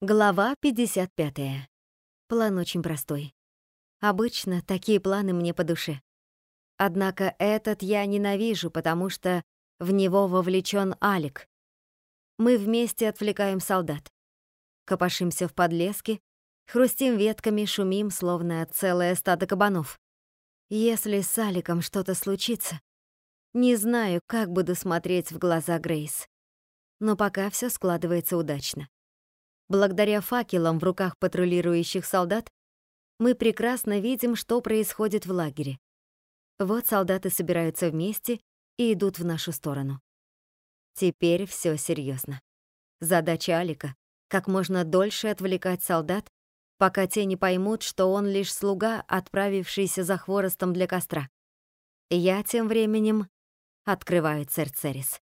Глава 55. План очень простой. Обычно такие планы мне по душе. Однако этот я ненавижу, потому что в него вовлечен Алик. Мы вместе отвлекаем солдат. Копошимся в подлеске, хрустим ветками, шумим, словно целое стадо кабанов. Если с Аликом что-то случится, не знаю, как буду смотреть в глаза Грейс. Но пока все складывается удачно. Благодаря факелам в руках патрулирующих солдат мы прекрасно видим, что происходит в лагере. Вот солдаты собираются вместе и идут в нашу сторону. Теперь все серьезно. Задача Алика — как можно дольше отвлекать солдат, пока те не поймут, что он лишь слуга, отправившийся за хворостом для костра. Я тем временем открываю Церцерис.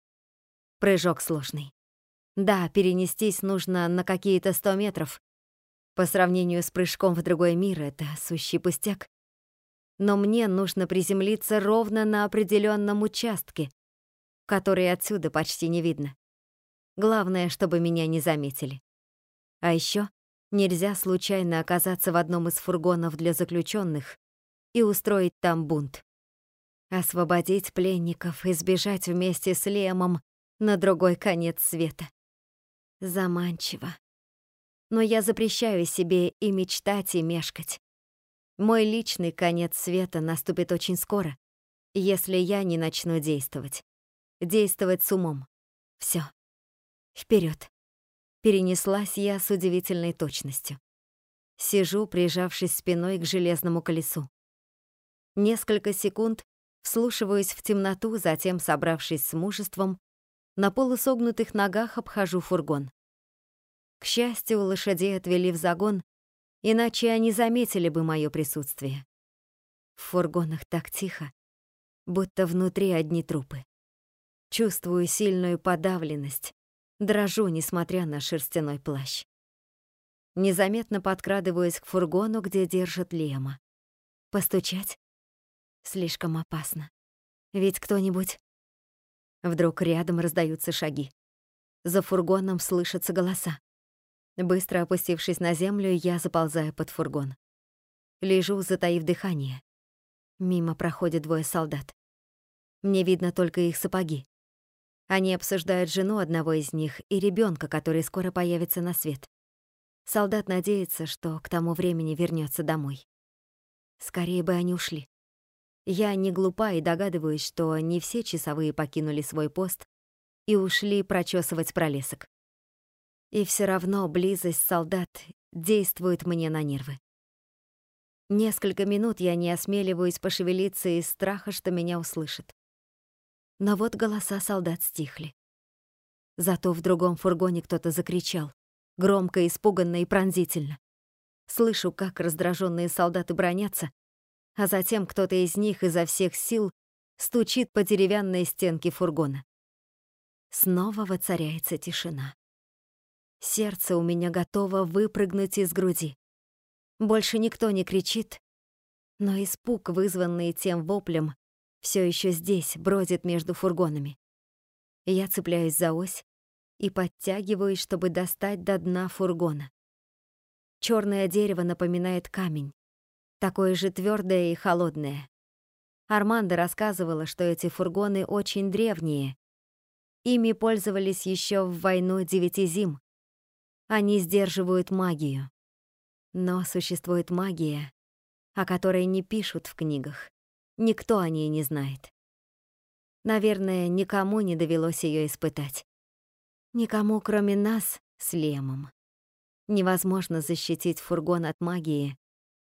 Прыжок сложный. Да, перенестись нужно на какие-то сто метров. По сравнению с прыжком в другой мир это сущий пустяк. Но мне нужно приземлиться ровно на определенном участке, который отсюда почти не видно. Главное, чтобы меня не заметили. А еще нельзя случайно оказаться в одном из фургонов для заключенных и устроить там бунт. Освободить пленников и сбежать вместе с Лемом на другой конец света. Заманчиво. Но я запрещаю себе и мечтать, и мешкать. Мой личный конец света наступит очень скоро, если я не начну действовать. Действовать с умом. Все. Вперед. Перенеслась я с удивительной точностью. Сижу, прижавшись спиной к железному колесу. Несколько секунд вслушиваюсь в темноту, затем, собравшись с мужеством, на полусогнутых ногах обхожу фургон. К счастью, лошадей отвели в загон, иначе они заметили бы мое присутствие. В фургонах так тихо, будто внутри одни трупы. Чувствую сильную подавленность, дрожу, несмотря на шерстяной плащ. Незаметно подкрадываюсь к фургону, где держат Лема. Постучать? Слишком опасно. Ведь кто-нибудь Вдруг рядом раздаются шаги. За фургоном слышатся голоса. Быстро опустившись на землю, я заползаю под фургон. Лежу, затаив дыхание. Мимо проходят двое солдат. Мне видно только их сапоги. Они обсуждают жену одного из них и ребенка, который скоро появится на свет. Солдат надеется, что к тому времени вернется домой. Скорее бы они ушли. Я не глупа и догадываюсь, что не все часовые покинули свой пост и ушли прочесывать пролесок. И все равно близость солдат действует мне на нервы. Несколько минут я не осмеливаюсь пошевелиться из страха, что меня услышат. Но вот голоса солдат стихли. Зато в другом фургоне кто-то закричал, громко, испуганно и пронзительно. Слышу, как раздраженные солдаты бронятся, а затем кто-то из них изо всех сил стучит по деревянной стенке фургона. Снова воцаряется тишина. Сердце у меня готово выпрыгнуть из груди. Больше никто не кричит, но испуг, вызванный тем воплем, все еще здесь, бродит между фургонами. Я цепляюсь за ось и подтягиваюсь, чтобы достать до дна фургона. Черное дерево напоминает камень такое же твердое и холодное. Армандо рассказывала, что эти фургоны очень древние. Ими пользовались еще в войну девяти зим. Они сдерживают магию. Но существует магия, о которой не пишут в книгах. Никто о ней не знает. Наверное, никому не довелось ее испытать. Никому, кроме нас, с Лемом. Невозможно защитить фургон от магии,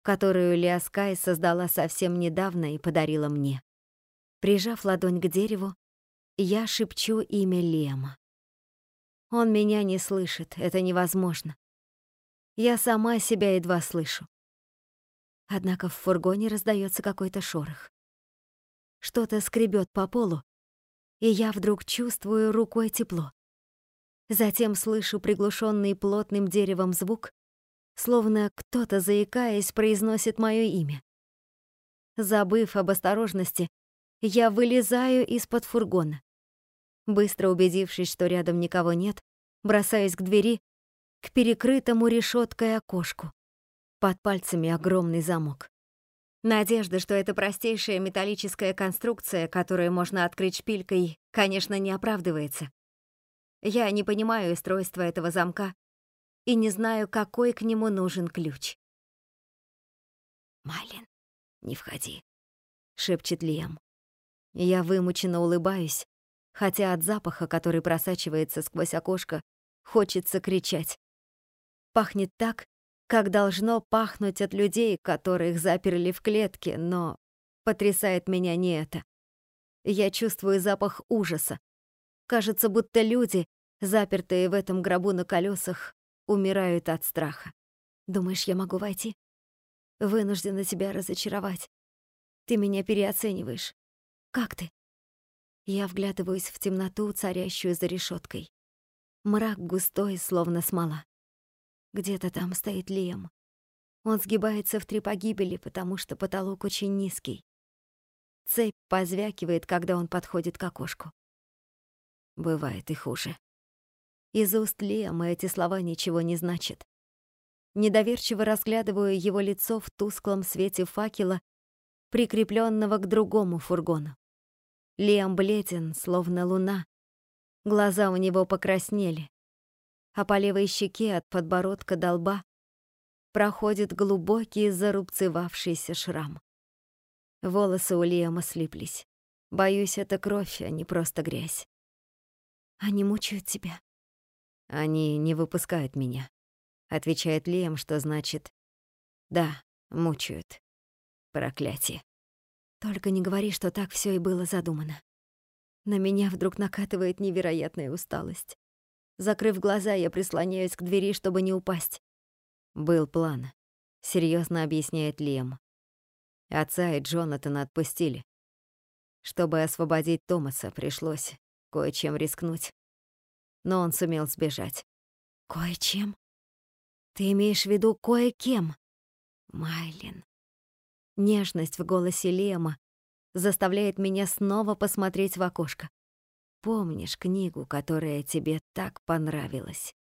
которую Лиаскай создала совсем недавно и подарила мне. Прижав ладонь к дереву, я шепчу имя Лема. Он меня не слышит, это невозможно. Я сама себя едва слышу. Однако в фургоне раздается какой-то шорох. Что-то скребет по полу, и я вдруг чувствую рукой тепло. Затем слышу приглушенный плотным деревом звук, словно кто-то, заикаясь, произносит мое имя. Забыв об осторожности, я вылезаю из-под фургона. Быстро убедившись, что рядом никого нет, бросаюсь к двери, к перекрытому решеткой окошку. Под пальцами огромный замок. Надежда, что это простейшая металлическая конструкция, которую можно открыть шпилькой, конечно, не оправдывается. Я не понимаю устройства этого замка и не знаю, какой к нему нужен ключ. «Майлин, не входи», — шепчет Лиам. Я вымученно улыбаюсь, хотя от запаха, который просачивается сквозь окошко, хочется кричать. Пахнет так, как должно пахнуть от людей, которых заперли в клетке, но потрясает меня не это. Я чувствую запах ужаса. Кажется, будто люди, запертые в этом гробу на колесах, умирают от страха. Думаешь, я могу войти? Вынуждена тебя разочаровать. Ты меня переоцениваешь. Как ты? Я вглядываюсь в темноту, царящую за решеткой. Мрак густой, словно смола. Где-то там стоит Лиам. Он сгибается в три погибели, потому что потолок очень низкий. Цепь позвякивает, когда он подходит к окошку. Бывает и хуже. Из уст Лиама эти слова ничего не значат. Недоверчиво разглядываю его лицо в тусклом свете факела, прикрепленного к другому фургону. Лиам бледен, словно луна. Глаза у него покраснели а по левой щеке от подбородка до лба проходит глубокий зарубцевавшийся шрам. Волосы у Лиама слиплись. Боюсь, это кровь, а не просто грязь. Они мучают тебя. Они не выпускают меня. Отвечает Лиам, что значит «Да, мучают. Проклятие». Только не говори, что так все и было задумано. На меня вдруг накатывает невероятная усталость. Закрыв глаза, я прислоняюсь к двери, чтобы не упасть. Был план, серьезно объясняет Лем. Отца и Джонатана отпустили. Чтобы освободить Томаса, пришлось кое-чем рискнуть. Но он сумел сбежать. Кое-чем? Ты имеешь в виду кое-кем? Майлин. Нежность в голосе Лема заставляет меня снова посмотреть в окошко. Помнишь книгу, которая тебе так понравилась?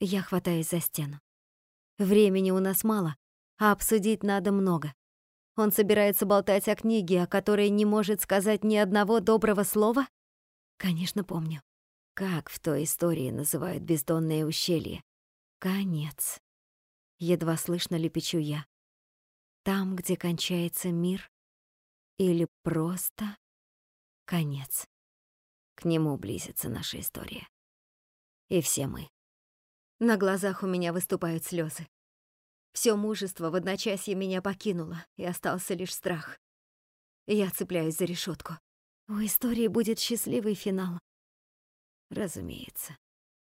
Я хватаюсь за стену. Времени у нас мало, а обсудить надо много. Он собирается болтать о книге, о которой не может сказать ни одного доброго слова? Конечно, помню. Как в той истории называют бездонное ущелье? Конец. Едва слышно лепечу я. Там, где кончается мир? Или просто конец? К нему близится наша история. И все мы. На глазах у меня выступают слезы. Все мужество в одночасье меня покинуло, и остался лишь страх. Я цепляюсь за решетку. У истории будет счастливый финал. Разумеется.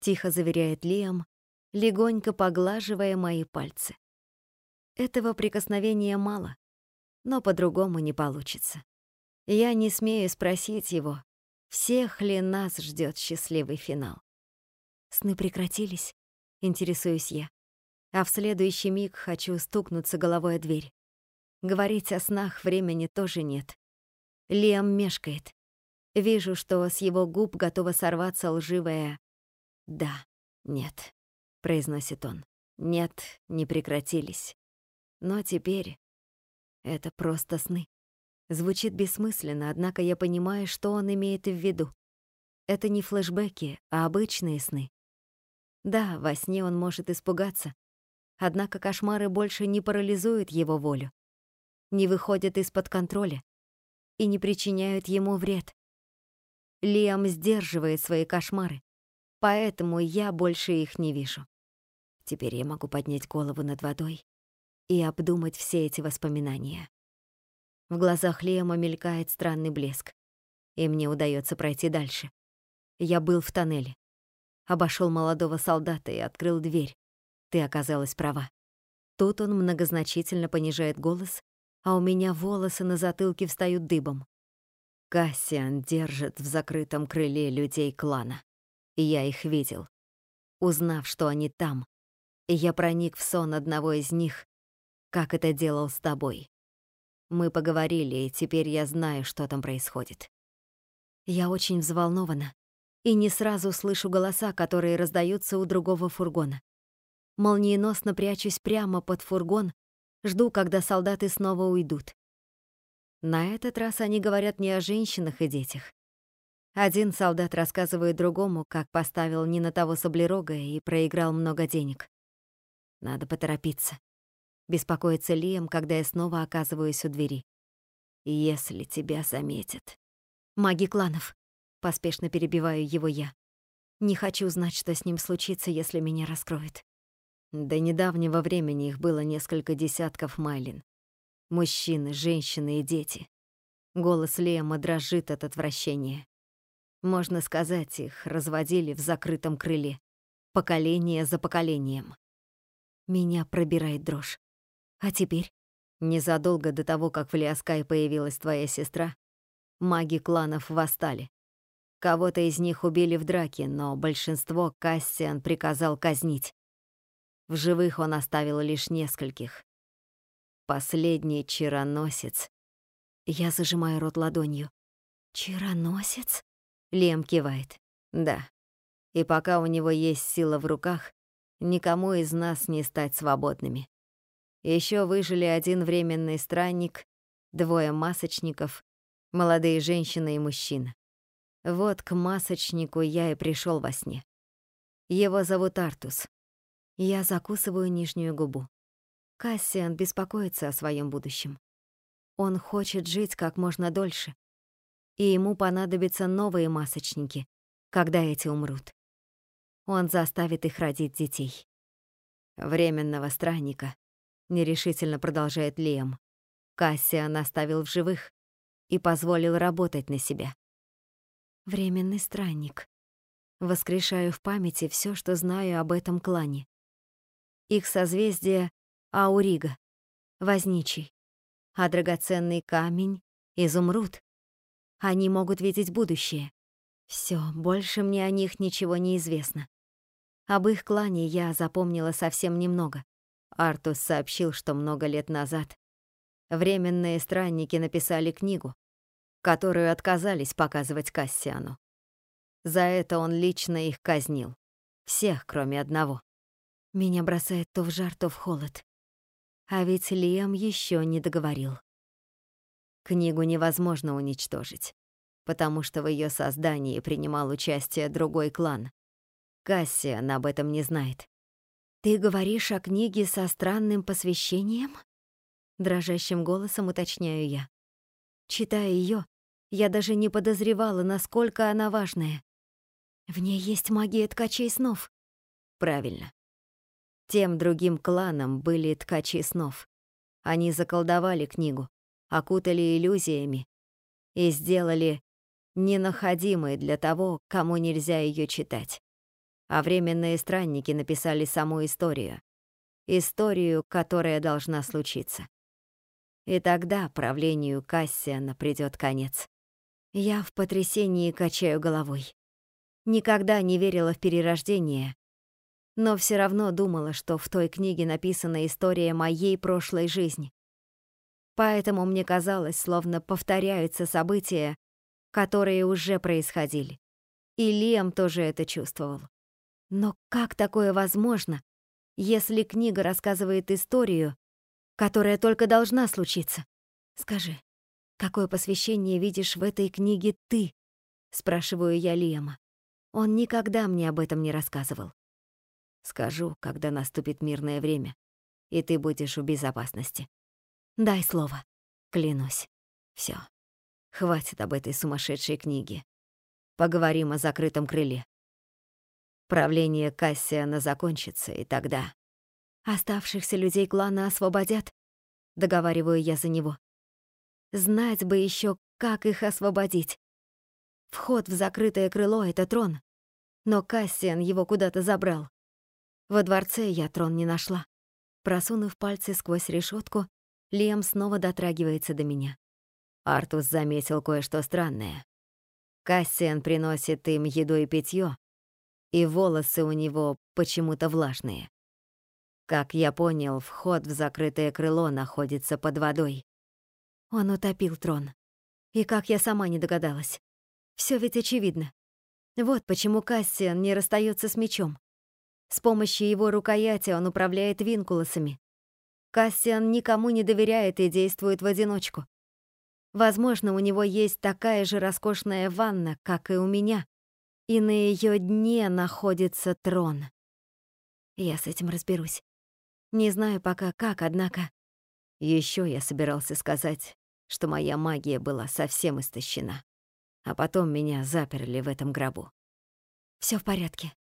Тихо заверяет Лиам, легонько поглаживая мои пальцы. Этого прикосновения мало, но по-другому не получится. Я не смею спросить его, всех ли нас ждет счастливый финал? Сны прекратились, интересуюсь я. А в следующий миг хочу стукнуться головой о дверь. Говорить о снах времени тоже нет. Лиам мешкает. Вижу, что с его губ готова сорваться лживая «да, нет», — произносит он. «Нет, не прекратились. Но теперь это просто сны». Звучит бессмысленно, однако я понимаю, что он имеет в виду. Это не флешбеки, а обычные сны. Да, во сне он может испугаться, однако кошмары больше не парализуют его волю, не выходят из-под контроля и не причиняют ему вред. Лиам сдерживает свои кошмары, поэтому я больше их не вижу. Теперь я могу поднять голову над водой и обдумать все эти воспоминания. В глазах Лема мелькает странный блеск, и мне удается пройти дальше. Я был в тоннеле. Обошел молодого солдата и открыл дверь. Ты оказалась права. Тут он многозначительно понижает голос, а у меня волосы на затылке встают дыбом. Кассиан держит в закрытом крыле людей клана. Я их видел. Узнав, что они там, я проник в сон одного из них, как это делал с тобой. Мы поговорили, и теперь я знаю, что там происходит. Я очень взволнована и не сразу слышу голоса, которые раздаются у другого фургона. Молниеносно прячусь прямо под фургон, жду, когда солдаты снова уйдут. На этот раз они говорят не о женщинах и детях. Один солдат рассказывает другому, как поставил не на того саблерога и проиграл много денег. Надо поторопиться. Беспокоится Лием, когда я снова оказываюсь у двери. Если тебя заметят. Маги кланов. Поспешно перебиваю его я. Не хочу знать, что с ним случится, если меня раскроют. До недавнего времени их было несколько десятков Майлин. Мужчины, женщины и дети. Голос Лема дрожит от отвращения. Можно сказать, их разводили в закрытом крыле. Поколение за поколением. Меня пробирает дрожь. А теперь? Незадолго до того, как в Лиаскай появилась твоя сестра, маги кланов восстали. Кого-то из них убили в драке, но большинство Кассиан приказал казнить. В живых он оставил лишь нескольких. Последний чароносец. Я зажимаю рот ладонью. Чароносец? Лем кивает. Да. И пока у него есть сила в руках, никому из нас не стать свободными. Еще выжили один временный странник, двое масочников, молодые женщина и мужчина. Вот к масочнику я и пришел во сне. Его зовут Артус. Я закусываю нижнюю губу. Кассиан беспокоится о своем будущем. Он хочет жить как можно дольше, и ему понадобятся новые масочники, когда эти умрут. Он заставит их родить детей. Временного странника, нерешительно продолжает Лиам. Кассиан оставил в живых и позволил работать на себя. Временный странник. Воскрешаю в памяти все, что знаю об этом клане. Их созвездие — Аурига, Возничий, а драгоценный камень — Изумруд. Они могут видеть будущее. Все, больше мне о них ничего не известно. Об их клане я запомнила совсем немного. Артус сообщил, что много лет назад временные странники написали книгу, которую отказались показывать Кассиану. За это он лично их казнил. Всех, кроме одного. Меня бросает то в жар, то в холод. А ведь Лиам еще не договорил. Книгу невозможно уничтожить, потому что в ее создании принимал участие другой клан. Кассиан об этом не знает. «Ты говоришь о книге со странным посвящением?» Дрожащим голосом уточняю я. Читая ее, я даже не подозревала, насколько она важная. В ней есть магия ткачей снов. Правильно. Тем другим кланам были ткачи снов. Они заколдовали книгу, окутали иллюзиями и сделали ненаходимой для того, кому нельзя ее читать. А временные странники написали саму историю. Историю, которая должна случиться. И тогда правлению Кассиана придет конец. Я в потрясении качаю головой. Никогда не верила в перерождение, но все равно думала, что в той книге написана история моей прошлой жизни. Поэтому мне казалось, словно повторяются события, которые уже происходили. И Лиам тоже это чувствовал. Но как такое возможно, если книга рассказывает историю, которая только должна случиться? Скажи, какое посвящение видишь в этой книге ты? Спрашиваю я Лиама. Он никогда мне об этом не рассказывал. Скажу, когда наступит мирное время, и ты будешь в безопасности. Дай слово. Клянусь. Все. Хватит об этой сумасшедшей книге. Поговорим о закрытом крыле. Правление Кассиана закончится, и тогда... Оставшихся людей клана освободят, договариваю я за него. Знать бы еще, как их освободить. Вход в закрытое крыло — это трон, но Кассиан его куда-то забрал. Во дворце я трон не нашла. Просунув пальцы сквозь решетку, Лем снова дотрагивается до меня. Артус заметил кое-что странное. Кассиан приносит им еду и питье, и волосы у него почему-то влажные. Как я понял, вход в закрытое крыло находится под водой. Он утопил трон. И как я сама не догадалась. Все ведь очевидно. Вот почему Кассиан не расстается с мечом. С помощью его рукояти он управляет винкулосами. Кассиан никому не доверяет и действует в одиночку. Возможно, у него есть такая же роскошная ванна, как и у меня, и на ее дне находится трон. Я с этим разберусь. Не знаю пока как, однако... Еще я собирался сказать, что моя магия была совсем истощена, а потом меня заперли в этом гробу. Все в порядке.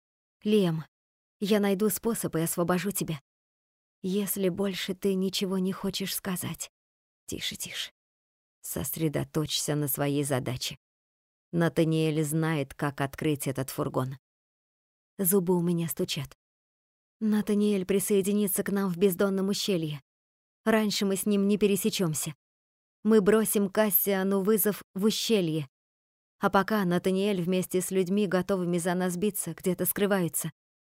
Лем, я найду способ и освобожу тебя. Если больше ты ничего не хочешь сказать. Тише, тише. Сосредоточься на своей задаче. Натаниэль знает, как открыть этот фургон. Зубы у меня стучат. Натаниэль присоединится к нам в бездонном ущелье. Раньше мы с ним не пересечемся. Мы бросим Кассиану вызов в ущелье. А пока Натаниэль вместе с людьми, готовыми за нас биться, где-то скрываются.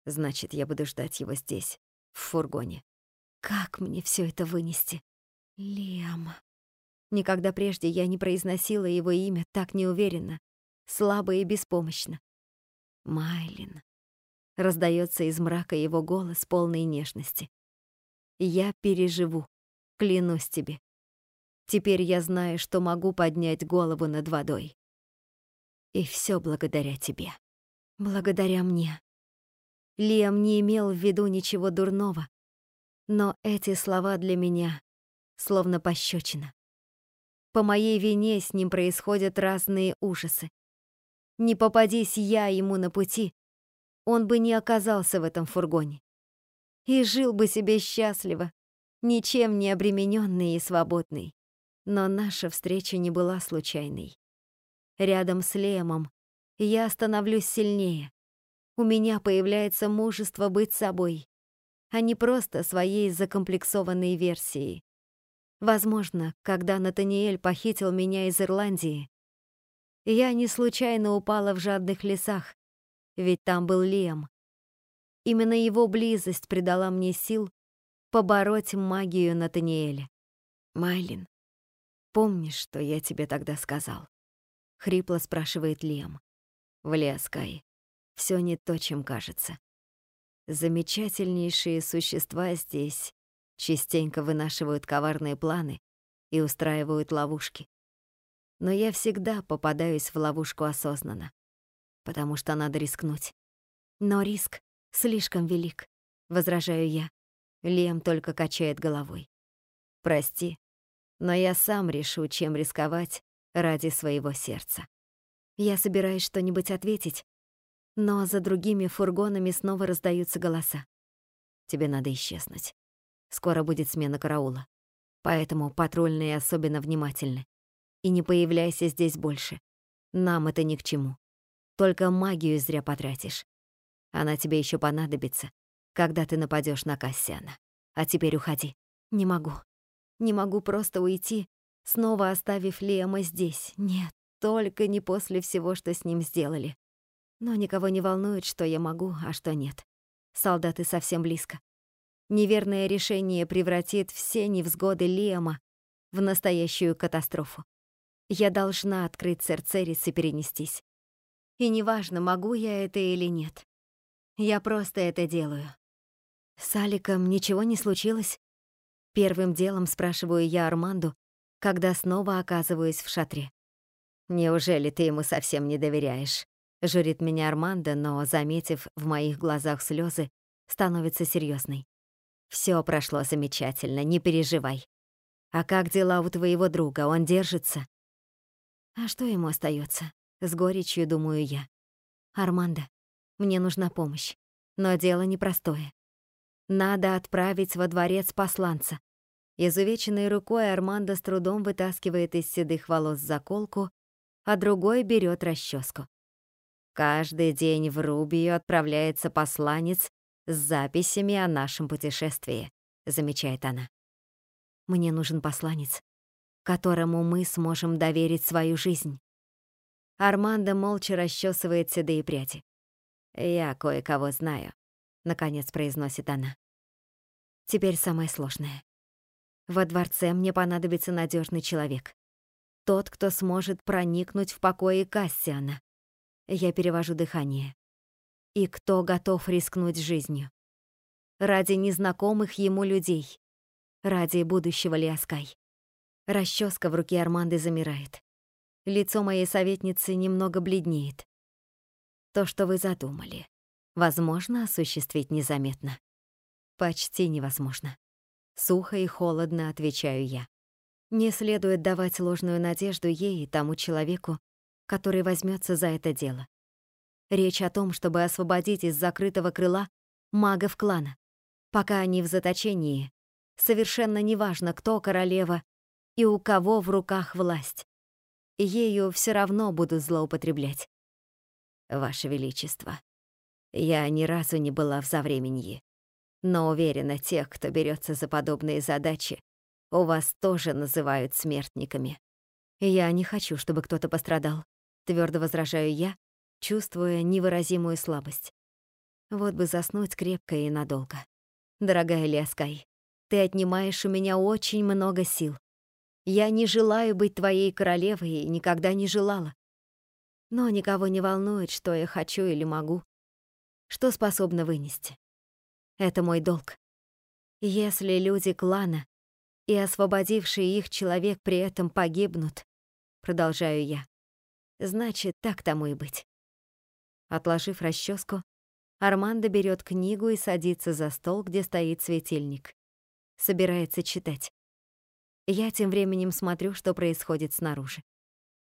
Значит, я буду ждать его здесь, в фургоне. Как мне все это вынести? Лем. Никогда прежде я не произносила его имя так неуверенно, слабо и беспомощно. Майлин. Раздается из мрака его голос, полный нежности. Я переживу, клянусь тебе. Теперь я знаю, что могу поднять голову над водой. И все благодаря тебе. Благодаря мне. Лиам не имел в виду ничего дурного, но эти слова для меня словно пощечина. По моей вине с ним происходят разные ужасы. Не попадись я ему на пути, он бы не оказался в этом фургоне. И жил бы себе счастливо, ничем не обремененный и свободный. Но наша встреча не была случайной. Рядом с Лемом я становлюсь сильнее. У меня появляется мужество быть собой, а не просто своей закомплексованной версией. Возможно, когда Натаниэль похитил меня из Ирландии, я не случайно упала в жадных лесах, ведь там был Лем. Именно его близость придала мне сил побороть магию Натаниэля. Майлин, помнишь, что я тебе тогда сказал? Хрипло спрашивает Лем. В Лиаскай все не то, чем кажется. Замечательнейшие существа здесь частенько вынашивают коварные планы и устраивают ловушки. Но я всегда попадаюсь в ловушку осознанно, потому что надо рискнуть. Но риск слишком велик, возражаю я. Лем только качает головой. Прости, но я сам решу, чем рисковать ради своего сердца. Я собираюсь что-нибудь ответить, но за другими фургонами снова раздаются голоса. Тебе надо исчезнуть. Скоро будет смена караула. Поэтому патрульные особенно внимательны. И не появляйся здесь больше. Нам это ни к чему. Только магию зря потратишь. Она тебе еще понадобится, когда ты нападешь на Кассиана. А теперь уходи. Не могу. Не могу просто уйти, снова оставив Лиама здесь. Нет, только не после всего, что с ним сделали. Но никого не волнует, что я могу, а что нет. Солдаты совсем близко. Неверное решение превратит все невзгоды Лиама в настоящую катастрофу. Я должна открыть Церцерис и перенестись. И неважно, могу я это или нет. Я просто это делаю. С Аликом ничего не случилось? Первым делом спрашиваю я Арманду, когда снова оказываюсь в шатре. «Неужели ты ему совсем не доверяешь?» Журит меня Армандо, но, заметив в моих глазах слезы, становится серьезной. Все прошло замечательно, не переживай. А как дела у твоего друга? Он держится? А что ему остается? С горечью думаю я. Армандо, мне нужна помощь. Но дело непростое. Надо отправить во дворец посланца. Изувеченной рукой Армандо с трудом вытаскивает из седых волос заколку, а другой берет расческу. Каждый день в Рубию отправляется посланец с записями о нашем путешествии», — замечает она. «Мне нужен посланец, которому мы сможем доверить свою жизнь». Армандо молча расчесывает седые пряди. «Я кое-кого знаю», — наконец произносит она. Теперь самое сложное. Во дворце мне понадобится надежный человек. Тот, кто сможет проникнуть в покои Кассиана. Я перевожу дыхание. и кто готов рискнуть жизнью. Ради незнакомых ему людей. Ради будущего Лиаскай. Расческа в руке Арманды замирает. Лицо моей советницы немного бледнеет. То, что вы задумали, возможно осуществить незаметно. Почти невозможно. Сухо и холодно отвечаю я. Не следует давать ложную надежду ей и тому человеку, который возьмется за это дело. Речь о том, чтобы освободить из закрытого крыла магов клана. Пока они в заточении, совершенно неважно, кто королева и у кого в руках власть. Ею все равно будут злоупотреблять. Ваше Величество, я ни разу не была в Завременье, но уверена, тех, кто берется за подобные задачи, у вас тоже называют смертниками. Я не хочу, чтобы кто-то пострадал, твердо возражаю я, чувствуя невыразимую слабость. Вот бы заснуть крепко и надолго. Дорогая Лескай, ты отнимаешь у меня очень много сил. Я не желаю быть твоей королевой и никогда не желала. Но никого не волнует, что я хочу или могу, что способна вынести. Это мой долг. Если люди клана и освободивший их человек при этом погибнут, продолжаю я, значит, так тому и быть. Отложив расческу, Армандо берет книгу и садится за стол, где стоит светильник. Собирается читать. Я тем временем смотрю, что происходит снаружи.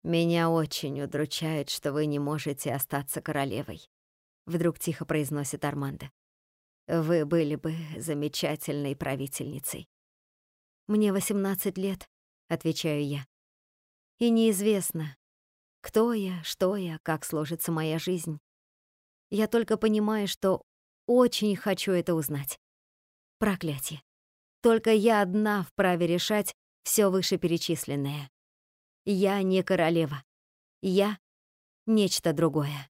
«Меня очень удручает, что вы не можете остаться королевой», — вдруг тихо произносит Армандо. «Вы были бы замечательной правительницей». «Мне 18 лет», — отвечаю я. «И неизвестно, кто я, что я, как сложится моя жизнь. Я только понимаю, что очень хочу это узнать. Проклятие. Только я одна вправе решать все вышеперечисленное. Я не королева. Я — нечто другое.